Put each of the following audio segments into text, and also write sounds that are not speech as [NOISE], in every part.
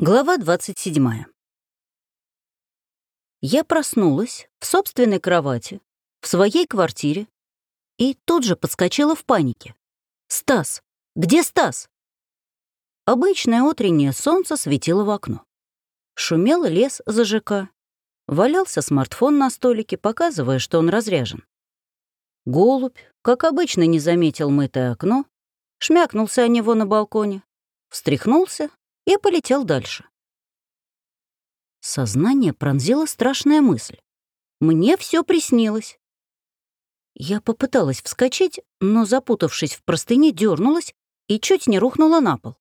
Глава 27. Я проснулась в собственной кровати, в своей квартире, и тут же подскочила в панике. «Стас! Где Стас?» Обычное утреннее солнце светило в окно. Шумел лес за ЖК. Валялся смартфон на столике, показывая, что он разряжен. Голубь, как обычно, не заметил мытое окно, шмякнулся о него на балконе, встряхнулся и полетел дальше. Сознание пронзила страшная мысль. Мне все приснилось. Я попыталась вскочить, но, запутавшись в простыне, дернулась и чуть не рухнула на пол.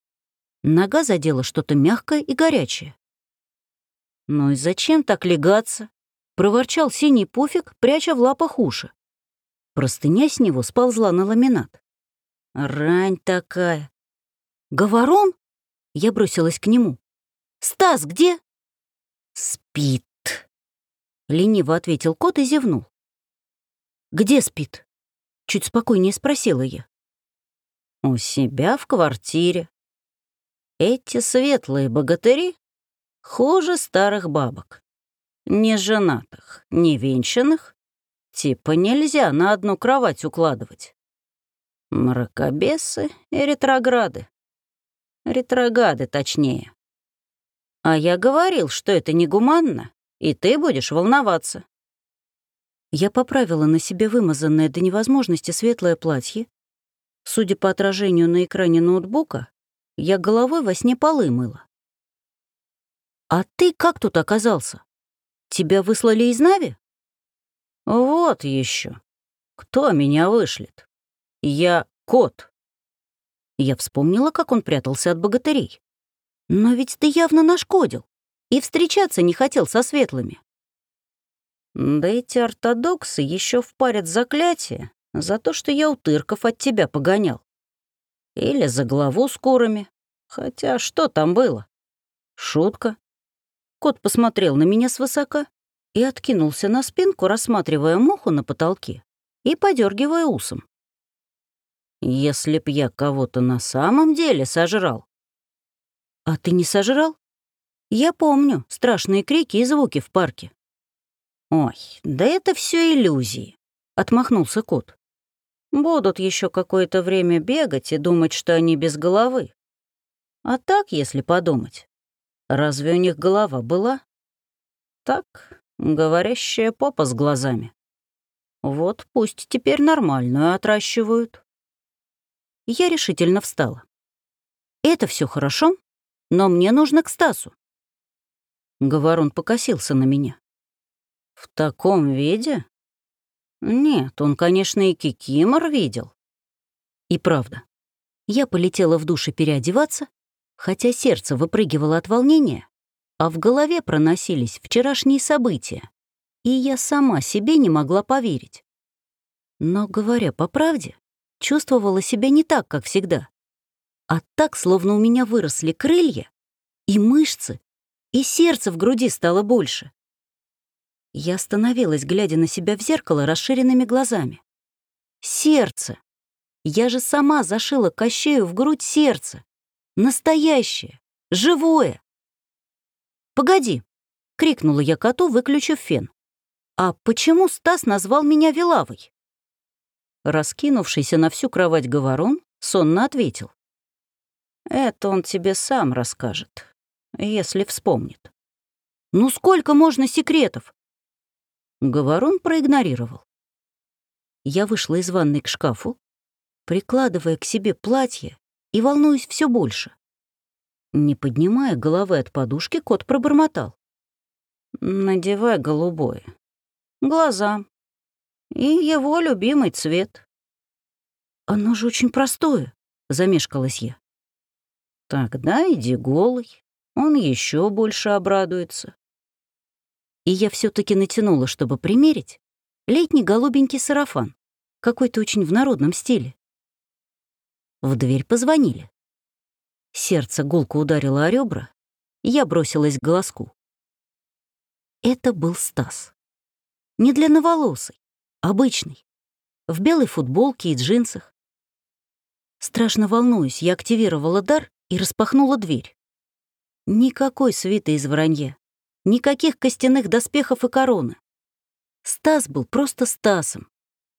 Нога задела что-то мягкое и горячее. «Ну и зачем так легаться?» — проворчал синий пуфик, пряча в лапах уши. Простыня с него сползла на ламинат. «Рань такая!» «Говорон?» Я бросилась к нему. «Стас, где?» «Спит», — лениво ответил кот и зевнул. «Где спит?» — чуть спокойнее спросила я. «У себя в квартире. Эти светлые богатыри хуже старых бабок. Не женатых, не венчанных. Типа нельзя на одну кровать укладывать. Мракобесы и ретрограды. Ретрогады, точнее. А я говорил, что это негуманно, и ты будешь волноваться. Я поправила на себе вымазанное до невозможности светлое платье. Судя по отражению на экране ноутбука, я головой во сне полы мыла. «А ты как тут оказался? Тебя выслали из Нави?» «Вот еще. Кто меня вышлет? Я кот. Я вспомнила, как он прятался от богатырей. Но ведь ты явно нашкодил и встречаться не хотел со светлыми. Да эти ортодоксы еще впарят заклятие за то, что я утырков от тебя погонял. Или за главу с курами. Хотя что там было? Шутка. Кот посмотрел на меня свысока и откинулся на спинку, рассматривая муху на потолке и подергивая усом. Если б я кого-то на самом деле сожрал. А ты не сожрал? Я помню страшные крики и звуки в парке. Ой, да это все иллюзии, отмахнулся кот. Будут еще какое-то время бегать и думать, что они без головы. А так, если подумать, разве у них голова была? Так, говорящая попа с глазами. Вот пусть теперь нормальную отращивают я решительно встала. «Это все хорошо, но мне нужно к Стасу». Говорун покосился на меня. «В таком виде? Нет, он, конечно, и кикимор видел». И правда, я полетела в душе переодеваться, хотя сердце выпрыгивало от волнения, а в голове проносились вчерашние события, и я сама себе не могла поверить. Но, говоря по правде, чувствовала себя не так, как всегда, а так, словно у меня выросли крылья и мышцы, и сердце в груди стало больше. Я остановилась, глядя на себя в зеркало расширенными глазами. Сердце! Я же сама зашила кощею в грудь сердце. Настоящее, живое. «Погоди!» — крикнула я коту, выключив фен. «А почему Стас назвал меня Вилавой?» Раскинувшийся на всю кровать говорон сонно ответил. «Это он тебе сам расскажет, если вспомнит». «Ну сколько можно секретов?» Говорон проигнорировал. Я вышла из ванной к шкафу, прикладывая к себе платье и волнуюсь все больше. Не поднимая головы от подушки, кот пробормотал. «Надевай голубое. Глаза, и его любимый цвет. «Оно же очень простое», — замешкалась я. «Тогда иди голый, он еще больше обрадуется». И я все таки натянула, чтобы примерить, летний голубенький сарафан, какой-то очень в народном стиле. В дверь позвонили. Сердце гулко ударило о ребра, я бросилась к голоску. Это был Стас. Не длинноволосый, Обычный. В белой футболке и джинсах. Страшно волнуюсь, я активировала дар и распахнула дверь. Никакой свиты из вранья. Никаких костяных доспехов и короны. Стас был просто Стасом.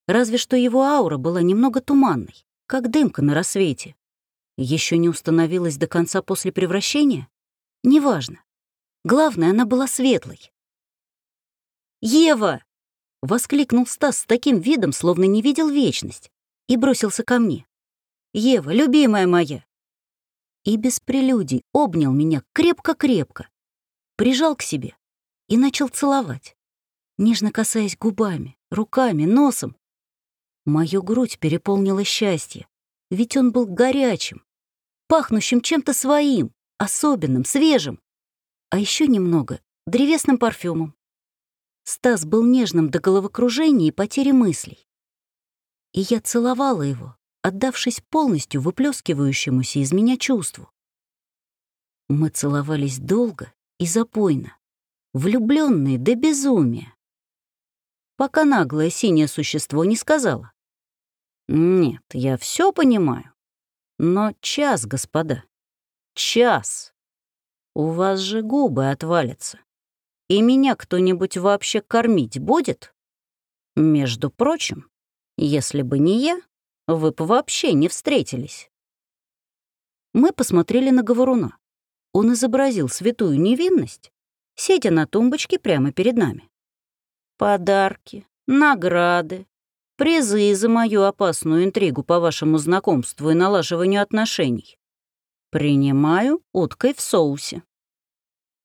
Разве что его аура была немного туманной, как дымка на рассвете. Еще не установилась до конца после превращения? Неважно. Главное, она была светлой. «Ева!» — воскликнул Стас с таким видом, словно не видел вечность, и бросился ко мне. «Ева, любимая моя!» И без прелюдий обнял меня крепко-крепко, прижал к себе и начал целовать, нежно касаясь губами, руками, носом. Мою грудь переполнила счастье, ведь он был горячим, пахнущим чем-то своим, особенным, свежим, а еще немного древесным парфюмом. Стас был нежным до головокружения и потери мыслей. И я целовала его, отдавшись полностью выплескивающемуся из меня чувству. Мы целовались долго и запойно, влюбленные до безумия. Пока наглое синее существо не сказала. «Нет, я все понимаю. Но час, господа, час. У вас же губы отвалятся. И меня кто-нибудь вообще кормить будет? Между прочим, если бы не я, вы бы вообще не встретились. Мы посмотрели на говоруна. Он изобразил святую невинность, сидя на тумбочке прямо перед нами. Подарки, награды, призы за мою опасную интригу по вашему знакомству и налаживанию отношений. Принимаю уткой в соусе.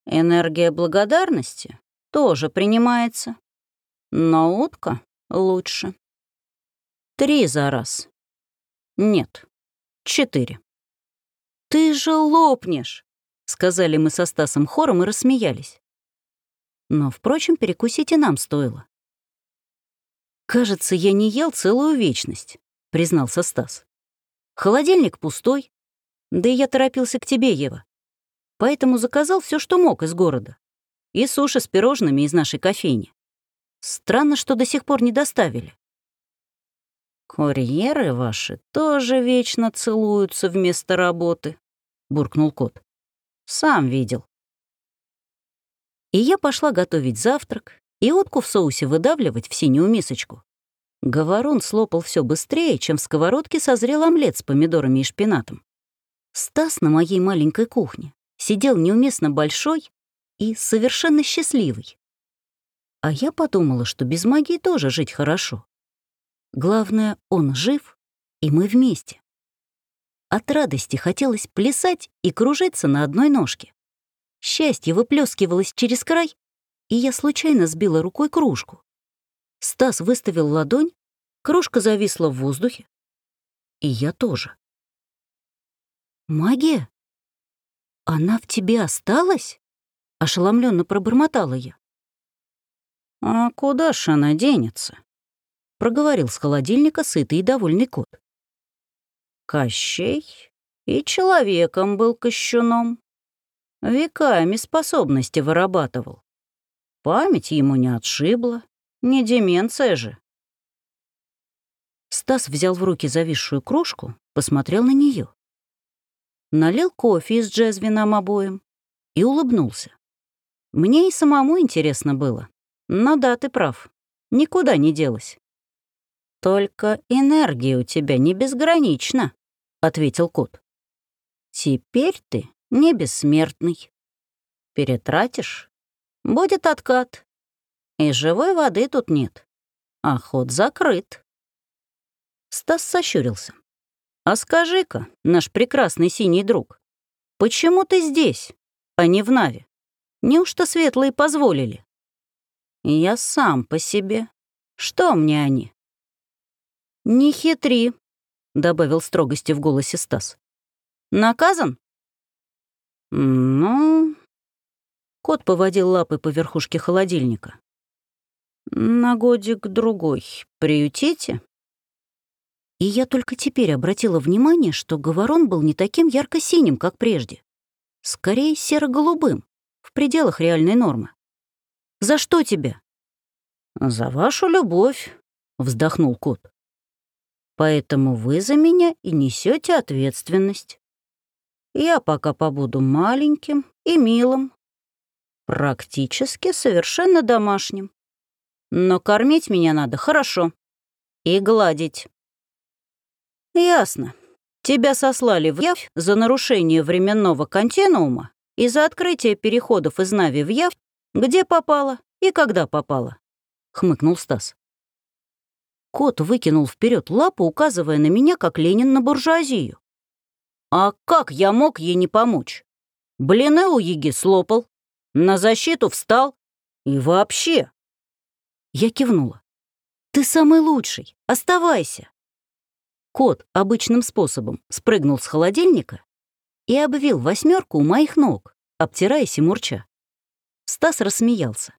Энергия благодарности тоже принимается. Но утка лучше. Три за раз. Нет, четыре. «Ты же лопнешь!» — сказали мы со Стасом хором и рассмеялись. Но, впрочем, перекусить и нам стоило. «Кажется, я не ел целую вечность», — признался Стас. «Холодильник пустой. Да и я торопился к тебе, Ева поэтому заказал все, что мог из города. И суши с пирожными из нашей кофейни. Странно, что до сих пор не доставили. «Курьеры ваши тоже вечно целуются вместо работы», — буркнул кот. «Сам видел». И я пошла готовить завтрак и утку в соусе выдавливать в синюю мисочку. Говорун слопал все быстрее, чем в сковородке созрел омлет с помидорами и шпинатом. Стас на моей маленькой кухне сидел неуместно большой и совершенно счастливый. А я подумала, что без магии тоже жить хорошо. Главное, он жив, и мы вместе. От радости хотелось плясать и кружиться на одной ножке. Счастье выплескивалось через край, и я случайно сбила рукой кружку. Стас выставил ладонь, кружка зависла в воздухе. И я тоже. «Магия?» «Она в тебе осталась?» — ошеломленно пробормотала я. «А куда ж она денется?» — проговорил с холодильника сытый и довольный кот. «Кощей и человеком был кощуном. Веками способности вырабатывал. Память ему не отшибла, не деменция же». Стас взял в руки зависшую кружку, посмотрел на нее налил кофе из джезви нам обоим и улыбнулся. Мне и самому интересно было. Но да, ты прав. Никуда не делась. «Только энергия у тебя не безгранична», — ответил кот. «Теперь ты не бессмертный. Перетратишь — будет откат. И живой воды тут нет. А ход закрыт». Стас сощурился. «А скажи-ка, наш прекрасный синий друг, почему ты здесь, а не в Наве? Неужто светлые позволили?» «Я сам по себе. Что мне они?» «Не хитри», — добавил строгости в голосе Стас. «Наказан?» «Ну...» Кот поводил лапы по верхушке холодильника. «На годик-другой приютите?» И я только теперь обратила внимание, что говорон был не таким ярко-синим, как прежде. Скорее, серо-голубым, в пределах реальной нормы. «За что тебя?» «За вашу любовь», — вздохнул кот. «Поэтому вы за меня и несете ответственность. Я пока побуду маленьким, и милым. Практически совершенно домашним. Но кормить меня надо хорошо. И гладить. Ясно. Тебя сослали в Яв за нарушение временного континуума и за открытие переходов из Нави в Яв, где попало и когда попало, — хмыкнул Стас. Кот выкинул вперед лапу, указывая на меня, как Ленин на буржуазию. А как я мог ей не помочь? Блины у Еги слопал, на защиту встал и вообще. Я кивнула. «Ты самый лучший, оставайся!» Кот обычным способом спрыгнул с холодильника и обвил восьмерку у моих ног, обтираясь и мурча. Стас рассмеялся.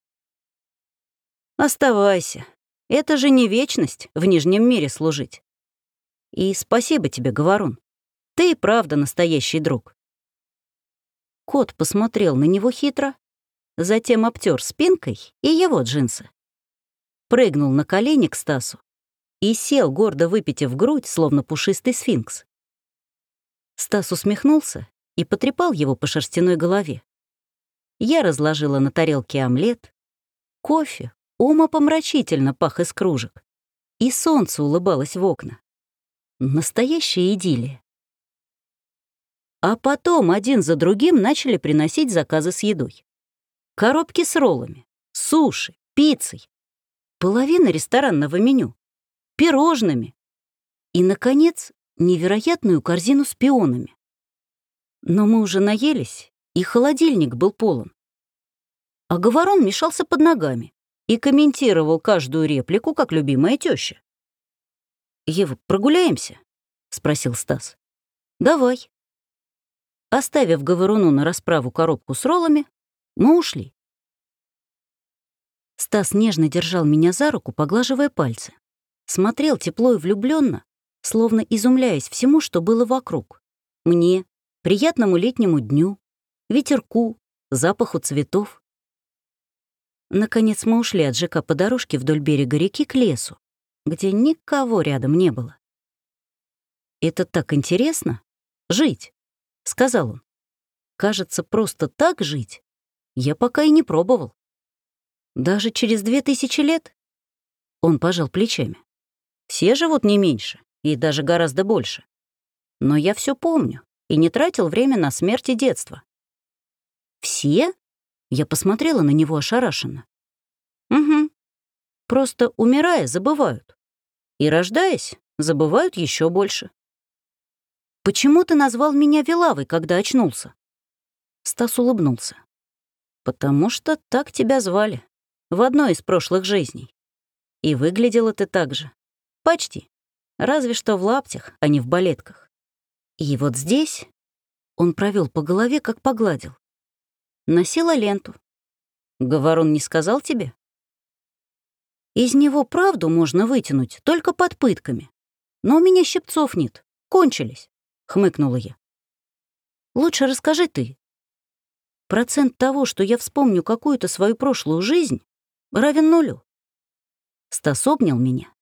«Оставайся. Это же не вечность в Нижнем мире служить. И спасибо тебе, Говорун. Ты и правда настоящий друг». Кот посмотрел на него хитро, затем обтер спинкой и его джинсы. Прыгнул на колени к Стасу и сел, гордо выпитив грудь, словно пушистый сфинкс. Стас усмехнулся и потрепал его по шерстяной голове. Я разложила на тарелке омлет, кофе умопомрачительно пах из кружек, и солнце улыбалось в окна. Настоящая идиллия. А потом один за другим начали приносить заказы с едой. Коробки с роллами, суши, пиццей, половина ресторанного меню, пирожными и, наконец, невероятную корзину с пионами. Но мы уже наелись, и холодильник был полон. А говорон мешался под ногами и комментировал каждую реплику, как любимая теща. «Ева, прогуляемся?» — спросил Стас. «Давай». Оставив говоруну на расправу коробку с роллами, мы ушли. Стас нежно держал меня за руку, поглаживая пальцы. Смотрел тепло и влюбленно, словно изумляясь всему, что было вокруг. Мне, приятному летнему дню, ветерку, запаху цветов. Наконец мы ушли от ЖК по дорожке вдоль берега реки к лесу, где никого рядом не было. «Это так интересно — жить», — сказал он. «Кажется, просто так жить я пока и не пробовал». «Даже через две тысячи лет?» Он пожал плечами. «Все живут не меньше, и даже гораздо больше. Но я все помню и не тратил время на смерть и детство». «Все?» Я посмотрела на него ошарашенно. «Угу. Просто умирая, забывают. И рождаясь, забывают еще больше». «Почему ты назвал меня Вилавой, когда очнулся?» Стас улыбнулся. «Потому что так тебя звали в одной из прошлых жизней. И выглядела ты так же. Почти. Разве что в лаптях, а не в балетках. И вот здесь он провел по голове, как погладил. Носила ленту. Говорун не сказал тебе? Из него правду можно вытянуть только под пытками. Но у меня щипцов нет. Кончились, — хмыкнула я. Лучше расскажи ты. Процент того, что я вспомню какую-то свою прошлую жизнь, равен нулю. Стас обнял меня,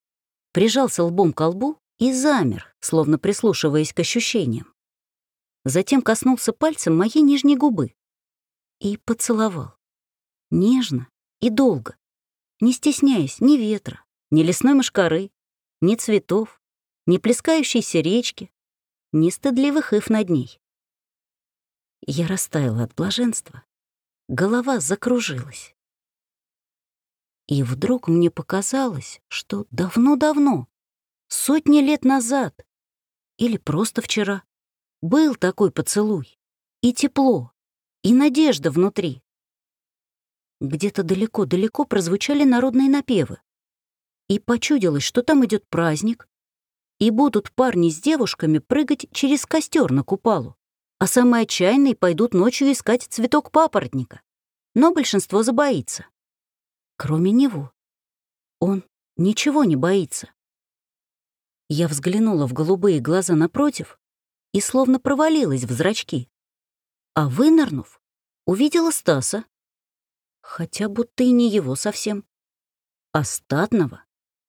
прижался лбом к лбу и замер, словно прислушиваясь к ощущениям. Затем коснулся пальцем моей нижней губы и поцеловал. Нежно и долго, не стесняясь ни ветра, ни лесной мошкары, ни цветов, ни плескающейся речки, ни стыдливых ив над ней. Я растаяла от блаженства, голова закружилась. И вдруг мне показалось, что давно-давно, сотни лет назад, или просто вчера, был такой поцелуй, и тепло, и надежда внутри. Где-то далеко-далеко прозвучали народные напевы, и почудилось, что там идет праздник, и будут парни с девушками прыгать через костер на купалу, а самые отчаянные пойдут ночью искать цветок папоротника. Но большинство забоится кроме него. Он ничего не боится. Я взглянула в голубые глаза напротив и словно провалилась в зрачки. А вынырнув, увидела Стаса, хотя будто и не его совсем, а статного,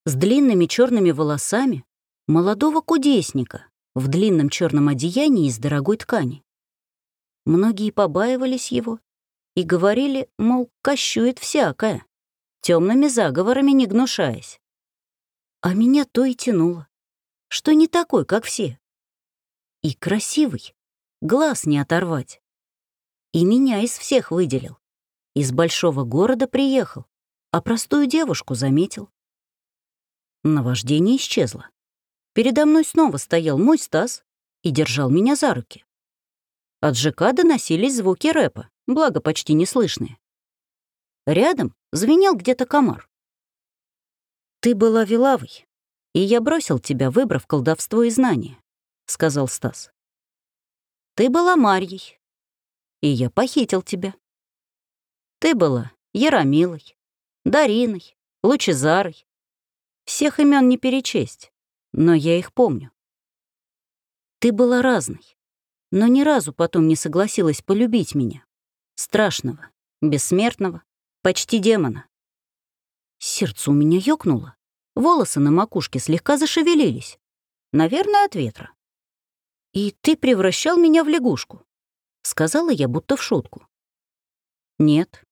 с длинными черными волосами, молодого кудесника в длинном черном одеянии из дорогой ткани. Многие побаивались его и говорили, мол, кощует всякое, темными заговорами не гнушаясь. А меня то и тянуло, что не такой, как все. И красивый, глаз не оторвать. И меня из всех выделил. Из большого города приехал, а простую девушку заметил. Наваждение исчезло. Передо мной снова стоял мой Стас и держал меня за руки. От ЖК доносились звуки рэпа, благо почти неслышные. Рядом звенел где-то комар. «Ты была Вилавой, и я бросил тебя, выбрав колдовство и знания», — сказал Стас. «Ты была Марьей, и я похитил тебя. Ты была Яромилой, Дариной, Лучезарой. Всех имен не перечесть, но я их помню. Ты была разной, но ни разу потом не согласилась полюбить меня. Страшного, бессмертного, почти демона. Сердце у меня ёкнуло, волосы на макушке слегка зашевелились. Наверное, от ветра. «И ты превращал меня в лягушку», — сказала я будто в шутку. «Нет,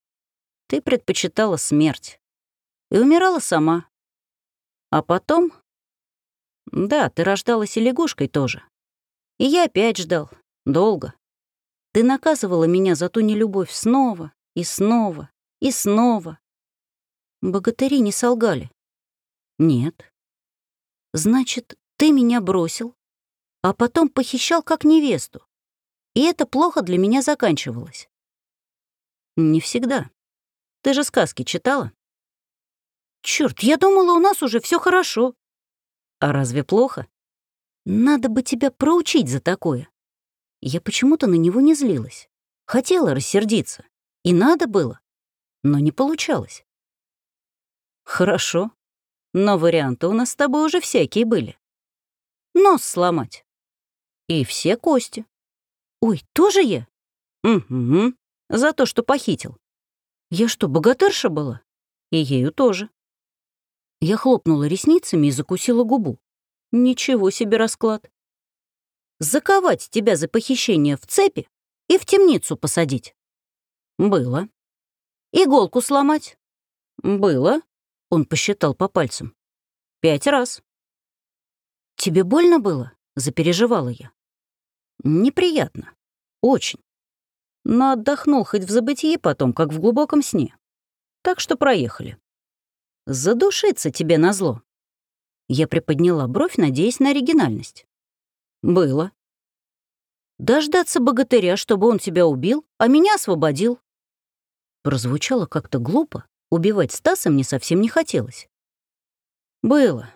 ты предпочитала смерть и умирала сама. А потом... Да, ты рождалась и лягушкой тоже. И я опять ждал, Долго. Ты наказывала меня за ту нелюбовь снова и снова и снова. Богатыри не солгали. Нет. Значит, ты меня бросил, а потом похищал как невесту. И это плохо для меня заканчивалось. Не всегда. Ты же сказки читала? Черт, я думала, у нас уже все хорошо. А разве плохо? Надо бы тебя проучить за такое. Я почему-то на него не злилась. Хотела рассердиться. И надо было. Но не получалось. Хорошо. Но варианты у нас с тобой уже всякие были. Нос сломать. И все кости. Ой, тоже я? Угу. За то, что похитил. Я что, богатырша была? И ею тоже. Я хлопнула ресницами и закусила губу. Ничего себе расклад заковать тебя за похищение в цепи и в темницу посадить? Было. Иголку сломать? Было. Он посчитал по пальцам. Пять раз. Тебе больно было? Запереживала я. Неприятно. Очень. Но отдохнул хоть в забытии потом, как в глубоком сне. Так что проехали. Задушиться тебе назло. Я приподняла бровь, надеясь на оригинальность. Было. Дождаться богатыря, чтобы он тебя убил, а меня освободил. Прозвучало как-то глупо. Убивать Стаса мне совсем не хотелось. Было.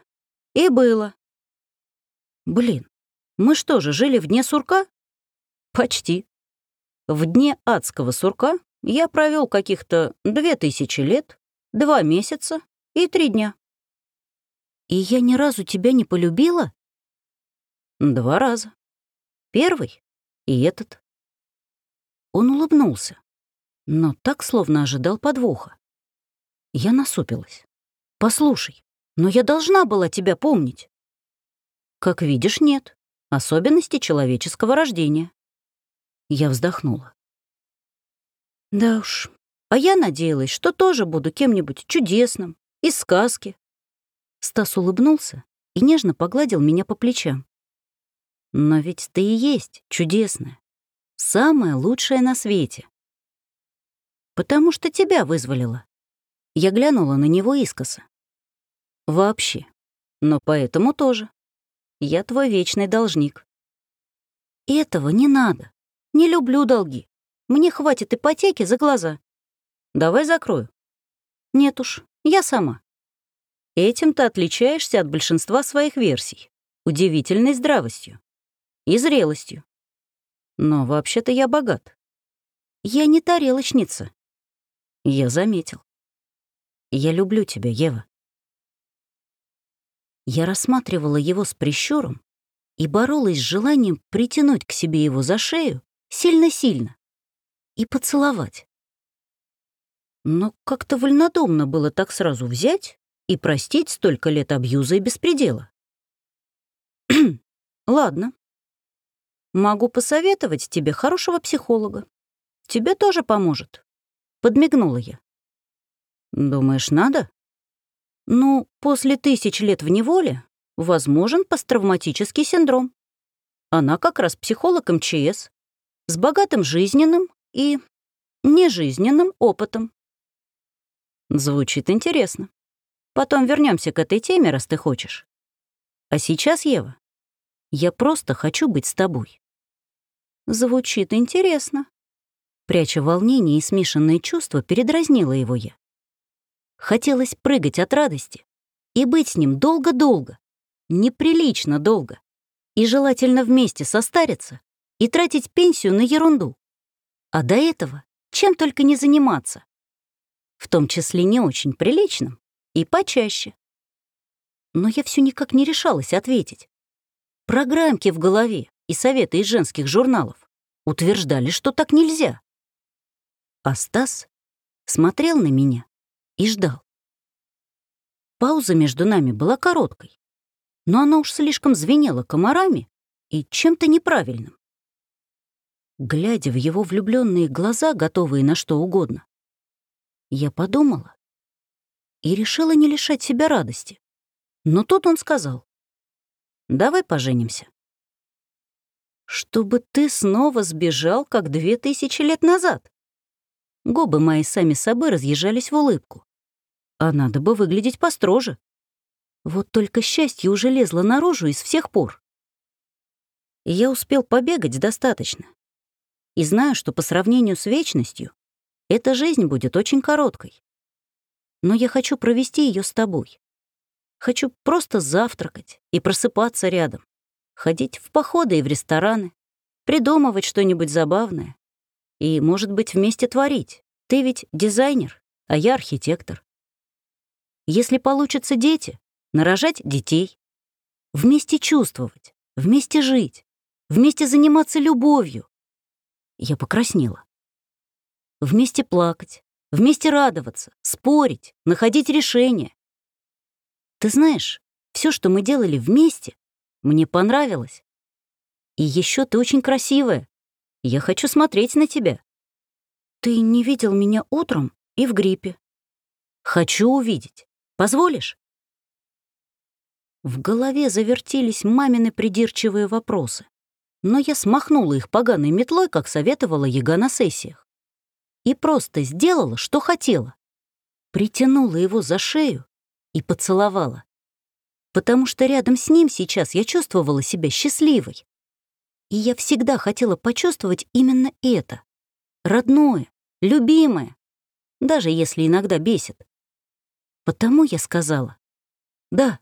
И было. Блин, мы что же, жили в дне сурка? Почти. В дне адского сурка я провел каких-то две тысячи лет, два месяца и три дня. И я ни разу тебя не полюбила? Два раза. Первый и этот. Он улыбнулся, но так, словно ожидал подвоха. Я насупилась. «Послушай, но я должна была тебя помнить». «Как видишь, нет. Особенности человеческого рождения». Я вздохнула. «Да уж, а я надеялась, что тоже буду кем-нибудь чудесным, из сказки». Стас улыбнулся и нежно погладил меня по плечам. Но ведь ты и есть чудесная, самая лучшая на свете. Потому что тебя вызволила. Я глянула на него искоса. Вообще. Но поэтому тоже. Я твой вечный должник. Этого не надо. Не люблю долги. Мне хватит ипотеки за глаза. Давай закрою. Нет уж, я сама. Этим ты отличаешься от большинства своих версий. Удивительной здравостью и зрелостью. Но вообще-то я богат. Я не тарелочница. Я заметил. Я люблю тебя, Ева. Я рассматривала его с прищуром и боролась с желанием притянуть к себе его за шею сильно-сильно и поцеловать. Но как-то вольнодумно было так сразу взять и простить столько лет абьюза и беспредела. [CLEARS THROAT] Ладно, Могу посоветовать тебе хорошего психолога. Тебе тоже поможет. Подмигнула я. Думаешь, надо? Ну, после тысяч лет в неволе возможен посттравматический синдром. Она как раз психолог МЧС с богатым жизненным и нежизненным опытом. Звучит интересно. Потом вернемся к этой теме, раз ты хочешь. А сейчас, Ева, я просто хочу быть с тобой. Звучит интересно. Пряча волнение и смешанные чувства, передразнила его я. Хотелось прыгать от радости и быть с ним долго-долго, неприлично долго, и желательно вместе состариться и тратить пенсию на ерунду. А до этого чем только не заниматься. В том числе не очень приличным и почаще. Но я все никак не решалась ответить. Программки в голове и советы из женских журналов утверждали, что так нельзя. А Стас смотрел на меня и ждал. Пауза между нами была короткой, но она уж слишком звенела комарами и чем-то неправильным. Глядя в его влюбленные глаза, готовые на что угодно, я подумала и решила не лишать себя радости. Но тут он сказал, «Давай поженимся». «Чтобы ты снова сбежал, как две тысячи лет назад». Губы мои сами собой разъезжались в улыбку. А надо бы выглядеть построже. Вот только счастье уже лезло наружу из всех пор. Я успел побегать достаточно. И знаю, что по сравнению с вечностью эта жизнь будет очень короткой. Но я хочу провести ее с тобой. Хочу просто завтракать и просыпаться рядом, ходить в походы и в рестораны, придумывать что-нибудь забавное и, может быть, вместе творить. Ты ведь дизайнер, а я архитектор. Если получится дети, нарожать детей. Вместе чувствовать, вместе жить, вместе заниматься любовью. Я покраснела. Вместе плакать, вместе радоваться, спорить, находить решения. Ты знаешь, все, что мы делали вместе, мне понравилось. И еще ты очень красивая. Я хочу смотреть на тебя. Ты не видел меня утром и в гриппе. Хочу увидеть. Позволишь? В голове завертелись мамины придирчивые вопросы, но я смахнула их поганой метлой, как советовала Яга на сессиях. И просто сделала, что хотела. Притянула его за шею и поцеловала. Потому что рядом с ним сейчас я чувствовала себя счастливой. И я всегда хотела почувствовать именно это. Родное, любимое, даже если иногда бесит. Потому я сказала «Да».